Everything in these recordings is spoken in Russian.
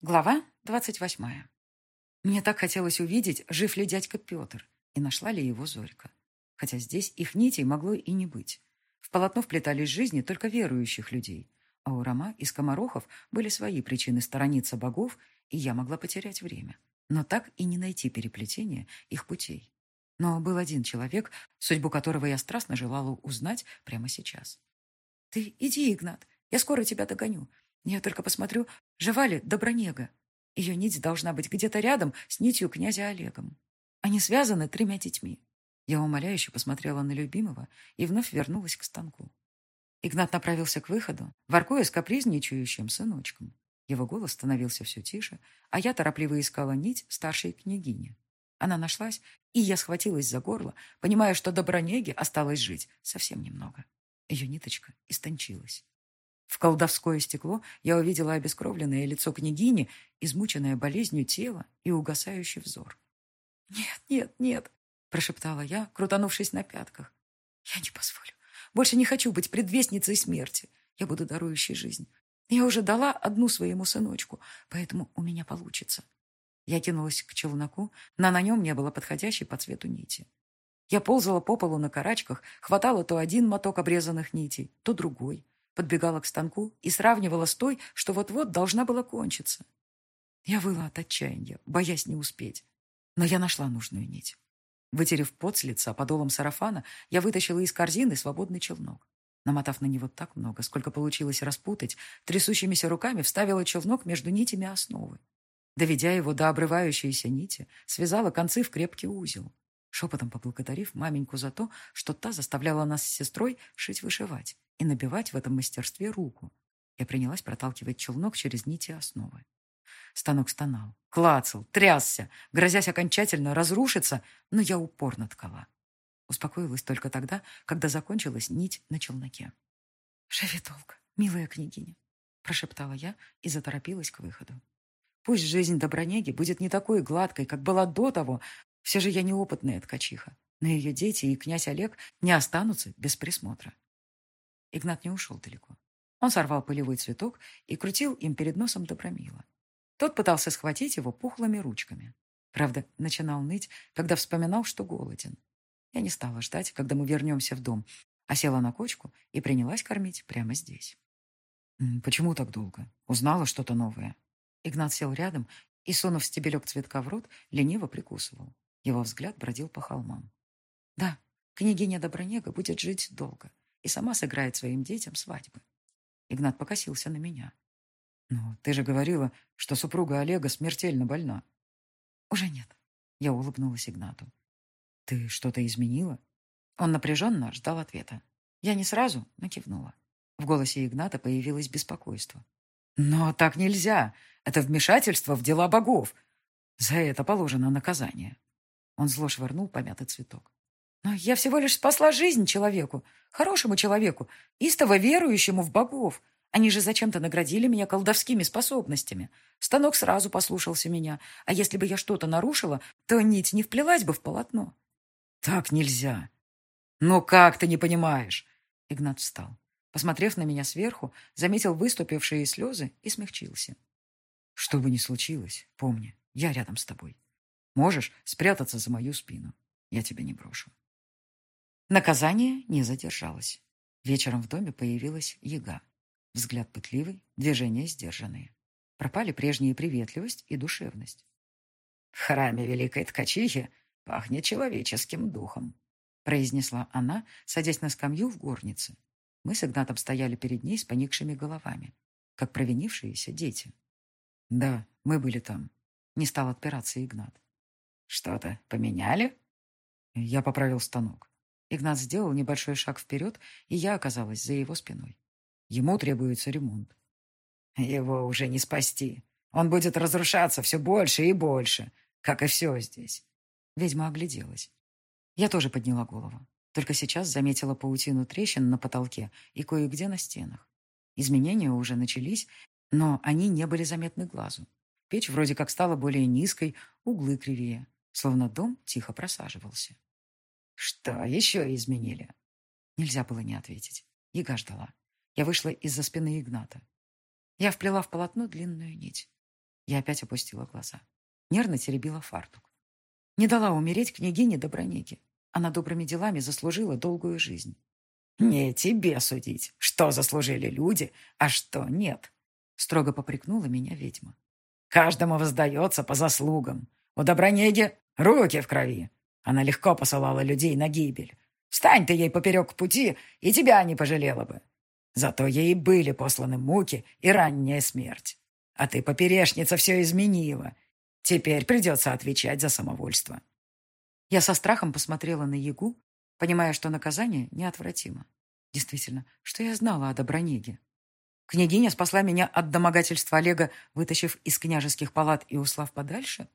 Глава двадцать восьмая. Мне так хотелось увидеть, жив ли дядька Петр, и нашла ли его Зорька. Хотя здесь их нитей могло и не быть. В полотно вплетались жизни только верующих людей, а у Рома и скоморохов были свои причины сторониться богов, и я могла потерять время, но так и не найти переплетения их путей. Но был один человек, судьбу которого я страстно желала узнать прямо сейчас. «Ты иди, Игнат, я скоро тебя догоню. Я только посмотрю, жива ли Добронега. Ее нить должна быть где-то рядом с нитью князя Олегом. Они связаны тремя детьми. Я умоляюще посмотрела на любимого и вновь вернулась к станку. Игнат направился к выходу, воркуя с капризничающим сыночком. Его голос становился все тише, а я торопливо искала нить старшей княгини. Она нашлась, и я схватилась за горло, понимая, что Добронеге осталось жить совсем немного. Ее ниточка истончилась. В колдовское стекло я увидела обескровленное лицо княгини, измученное болезнью тела и угасающий взор. «Нет, нет, нет!» – прошептала я, крутанувшись на пятках. «Я не позволю. Больше не хочу быть предвестницей смерти. Я буду дарующей жизнь. Я уже дала одну своему сыночку, поэтому у меня получится». Я кинулась к челноку, но на нем не было подходящей по цвету нити. Я ползала по полу на карачках, хватала то один моток обрезанных нитей, то другой – подбегала к станку и сравнивала с той, что вот-вот должна была кончиться. Я выла от отчаяния, боясь не успеть. Но я нашла нужную нить. Вытерев пот с лица подолом сарафана, я вытащила из корзины свободный челнок. Намотав на него так много, сколько получилось распутать, трясущимися руками вставила челнок между нитями основы. Доведя его до обрывающейся нити, связала концы в крепкий узел. Шепотом поблагодарив маменьку за то, что та заставляла нас с сестрой шить-вышивать и набивать в этом мастерстве руку. Я принялась проталкивать челнок через нити основы. Станок стонал, клацал, трясся, грозясь окончательно разрушиться, но я упорно ткала. Успокоилась только тогда, когда закончилась нить на челноке. «Живи долго, милая княгиня», — прошептала я и заторопилась к выходу. «Пусть жизнь Добронеги будет не такой гладкой, как была до того, все же я неопытная ткачиха, но ее дети и князь Олег не останутся без присмотра». Игнат не ушел далеко. Он сорвал полевой цветок и крутил им перед носом Добромила. Тот пытался схватить его пухлыми ручками. Правда, начинал ныть, когда вспоминал, что голоден. Я не стала ждать, когда мы вернемся в дом, а села на кочку и принялась кормить прямо здесь. «Почему так долго? Узнала что-то новое?» Игнат сел рядом и, сунув стебелек цветка в рот, лениво прикусывал. Его взгляд бродил по холмам. «Да, княгиня Добронега будет жить долго и сама сыграет своим детям свадьбы. Игнат покосился на меня. «Ну, ты же говорила, что супруга Олега смертельно больна». «Уже нет», — я улыбнулась Игнату. «Ты что-то изменила?» Он напряженно ждал ответа. Я не сразу, но кивнула. В голосе Игната появилось беспокойство. «Но так нельзя. Это вмешательство в дела богов. За это положено наказание». Он зло швырнул помятый цветок. Но я всего лишь спасла жизнь человеку, хорошему человеку, истово верующему в богов. Они же зачем-то наградили меня колдовскими способностями. Станок сразу послушался меня, а если бы я что-то нарушила, то нить не вплелась бы в полотно. Так нельзя. Ну как ты не понимаешь? Игнат встал. Посмотрев на меня сверху, заметил выступившие слезы и смягчился. Что бы ни случилось, помни, я рядом с тобой. Можешь спрятаться за мою спину. Я тебя не брошу. Наказание не задержалось. Вечером в доме появилась яга. Взгляд пытливый, движения сдержанные. Пропали прежняя приветливость и душевность. «В храме Великой Ткачихи пахнет человеческим духом», произнесла она, садясь на скамью в горнице. Мы с Игнатом стояли перед ней с поникшими головами, как провинившиеся дети. «Да, мы были там», — не стал отпираться Игнат. «Что-то поменяли?» Я поправил станок. Игнат сделал небольшой шаг вперед, и я оказалась за его спиной. Ему требуется ремонт. Его уже не спасти. Он будет разрушаться все больше и больше, как и все здесь. Ведьма огляделась. Я тоже подняла голову. Только сейчас заметила паутину трещин на потолке и кое-где на стенах. Изменения уже начались, но они не были заметны глазу. Печь вроде как стала более низкой, углы кривее, словно дом тихо просаживался. Что еще изменили? Нельзя было не ответить. Яга ждала. Я вышла из-за спины Игната. Я вплела в полотно длинную нить. Я опять опустила глаза. Нервно теребила фартук. Не дала умереть княгине Добронеге. Она добрыми делами заслужила долгую жизнь. «Не тебе судить, что заслужили люди, а что нет», — строго попрекнула меня ведьма. «Каждому воздается по заслугам. У Добронеги руки в крови. Она легко посылала людей на гибель. Встань ты ей поперек пути, и тебя не пожалела бы. Зато ей были посланы муки и ранняя смерть. А ты, поперешница, все изменила. Теперь придется отвечать за самовольство». Я со страхом посмотрела на Ягу, понимая, что наказание неотвратимо. Действительно, что я знала о Добронеге? Княгиня спасла меня от домогательства Олега, вытащив из княжеских палат и услав подальше?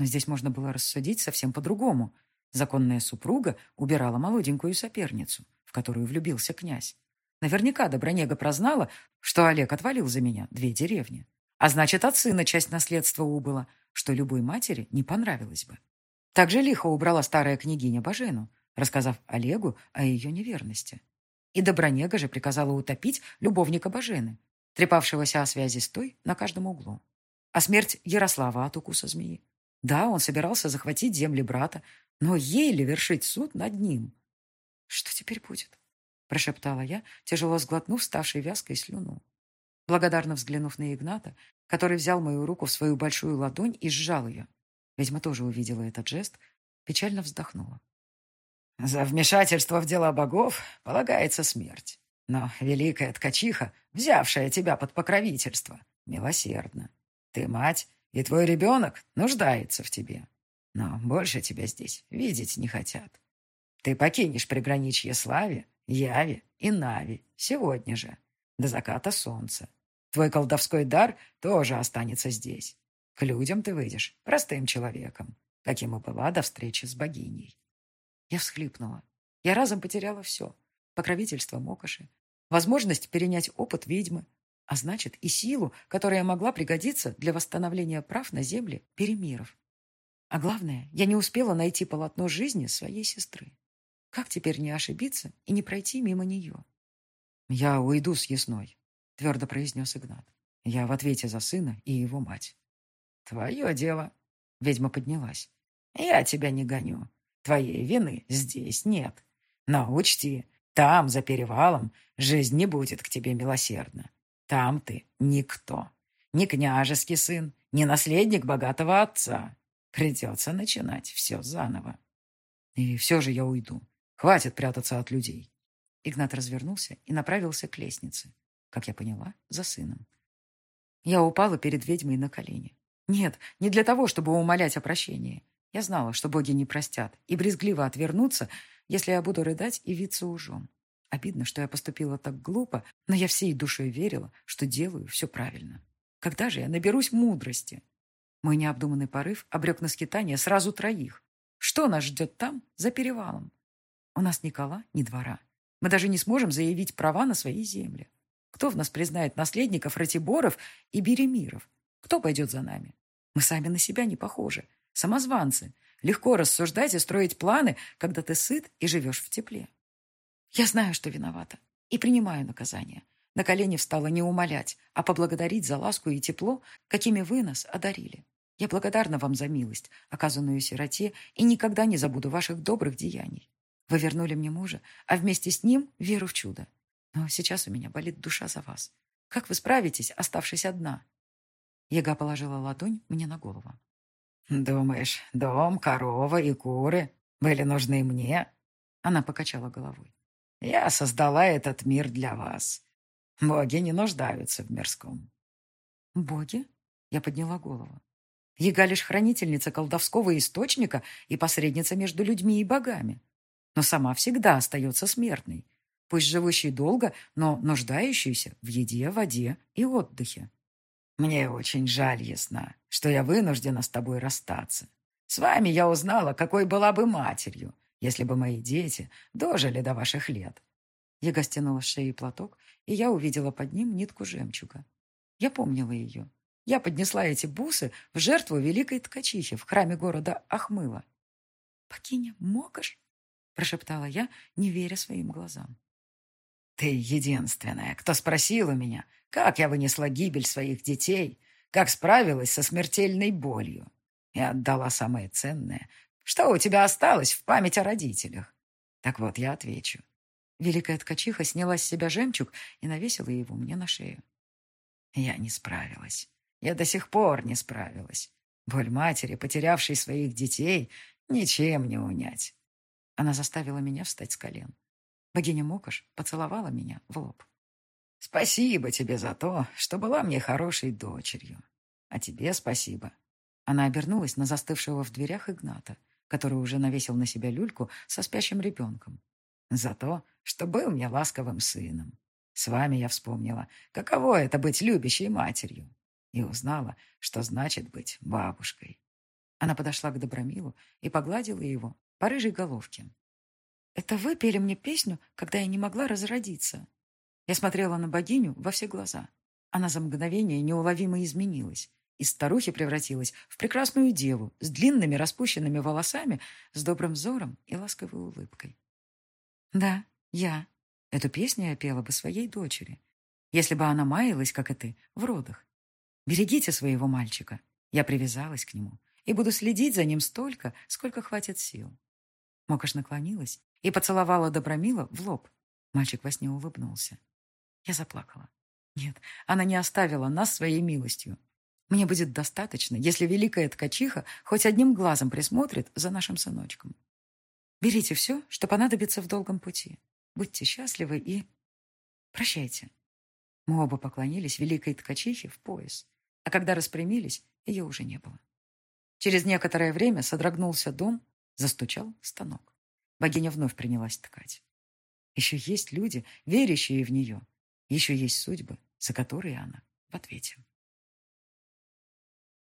Но здесь можно было рассудить совсем по-другому. Законная супруга убирала молоденькую соперницу, в которую влюбился князь. Наверняка Добронега прознала, что Олег отвалил за меня две деревни. А значит, от сына часть наследства убыла, что любой матери не понравилось бы. Так же лихо убрала старая княгиня Бажену, рассказав Олегу о ее неверности. И Добронега же приказала утопить любовника Бажены, трепавшегося о связи с той на каждом углу. А смерть Ярослава от укуса змеи. Да, он собирался захватить земли брата, но ей ли вершить суд над ним? Что теперь будет? Прошептала я, тяжело сглотнув ставшей вязкой слюну. Благодарно взглянув на Игната, который взял мою руку в свою большую ладонь и сжал ее. Ведьма тоже увидела этот жест, печально вздохнула. За вмешательство в дела богов полагается смерть. Но великая ткачиха, взявшая тебя под покровительство, милосердна. Ты мать, и твой ребенок нуждается в тебе. Но больше тебя здесь видеть не хотят. Ты покинешь приграничье Славе, Яве и Нави сегодня же, до заката солнца. Твой колдовской дар тоже останется здесь. К людям ты выйдешь простым человеком, каким и была до встречи с богиней. Я всхлипнула. Я разом потеряла все. Покровительство Мокоши, возможность перенять опыт ведьмы, а значит и силу, которая могла пригодиться для восстановления прав на земле перемиров. А главное, я не успела найти полотно жизни своей сестры. Как теперь не ошибиться и не пройти мимо нее? «Я уйду с Ясной», — твердо произнес Игнат. «Я в ответе за сына и его мать». «Твое дело», — ведьма поднялась. «Я тебя не гоню. Твоей вины здесь нет. Но учти, там, за перевалом, жизнь не будет к тебе милосердна. Там ты никто. Ни княжеский сын, ни наследник богатого отца. Придется начинать все заново. И все же я уйду. Хватит прятаться от людей. Игнат развернулся и направился к лестнице. Как я поняла, за сыном. Я упала перед ведьмой на колени. Нет, не для того, чтобы умолять о прощении. Я знала, что боги не простят, и брезгливо отвернутся, если я буду рыдать и виться ужом. Обидно, что я поступила так глупо, но я всей душой верила, что делаю все правильно. Когда же я наберусь мудрости? Мой необдуманный порыв обрек на скитание сразу троих. Что нас ждет там, за перевалом? У нас ни кола, ни двора. Мы даже не сможем заявить права на свои земли. Кто в нас признает наследников Ратиборов и Беремиров? Кто пойдет за нами? Мы сами на себя не похожи. Самозванцы. Легко рассуждать и строить планы, когда ты сыт и живешь в тепле. Я знаю, что виновата, и принимаю наказание. На колени встала не умолять, а поблагодарить за ласку и тепло, какими вы нас одарили. Я благодарна вам за милость, оказанную сироте, и никогда не забуду ваших добрых деяний. Вы вернули мне мужа, а вместе с ним веру в чудо. Но сейчас у меня болит душа за вас. Как вы справитесь, оставшись одна?» Яга положила ладонь мне на голову. «Думаешь, дом, корова и куры были нужны мне?» Она покачала головой. Я создала этот мир для вас. Боги не нуждаются в мирском. Боги? Я подняла голову. Яга лишь хранительница колдовского источника и посредница между людьми и богами. Но сама всегда остается смертной, пусть живущей долго, но нуждающейся в еде, воде и отдыхе. Мне очень жаль, ясна, что я вынуждена с тобой расстаться. С вами я узнала, какой была бы матерью, если бы мои дети дожили до ваших лет. Я стянула с шеи платок, и я увидела под ним нитку жемчуга. Я помнила ее. Я поднесла эти бусы в жертву великой ткачихи в храме города Ахмыла. «Покиня, Мокаш?» – прошептала я, не веря своим глазам. «Ты единственная, кто спросил у меня, как я вынесла гибель своих детей, как справилась со смертельной болью и отдала самое ценное, что у тебя осталось в память о родителях. Так вот, я отвечу. Великая ткачиха сняла с себя жемчуг и навесила его мне на шею. Я не справилась. Я до сих пор не справилась. Боль матери, потерявшей своих детей, ничем не унять. Она заставила меня встать с колен. Богиня Мокош поцеловала меня в лоб. «Спасибо тебе за то, что была мне хорошей дочерью. А тебе спасибо». Она обернулась на застывшего в дверях Игната, который уже навесил на себя люльку со спящим ребенком. «За то, что был мне ласковым сыном. С вами я вспомнила, каково это быть любящей матерью, и узнала, что значит быть бабушкой». Она подошла к Добромилу и погладила его по рыжей головке. «Это вы пели мне песню, когда я не могла разродиться?» Я смотрела на богиню во все глаза. Она за мгновение неуловимо изменилась. Из старухи превратилась в прекрасную деву с длинными распущенными волосами, с добрым взором и ласковой улыбкой. Да, я. Эту песню я пела бы своей дочери, если бы она маялась, как и ты, в родах. Берегите своего мальчика. Я привязалась к нему и буду следить за ним столько, сколько хватит сил. Мокош наклонилась и поцеловала Добромила в лоб. Мальчик во сне улыбнулся. Я заплакала. Нет, она не оставила нас своей милостью. Мне будет достаточно, если великая ткачиха хоть одним глазом присмотрит за нашим сыночком. Берите все, что понадобится в долгом пути. Будьте счастливы и... Прощайте. Мы оба поклонились великой ткачихе в пояс, а когда распрямились, ее уже не было. Через некоторое время содрогнулся дом, застучал станок. Богиня вновь принялась ткать. Еще есть люди, верящие в нее, еще есть судьбы, за которые она в ответе.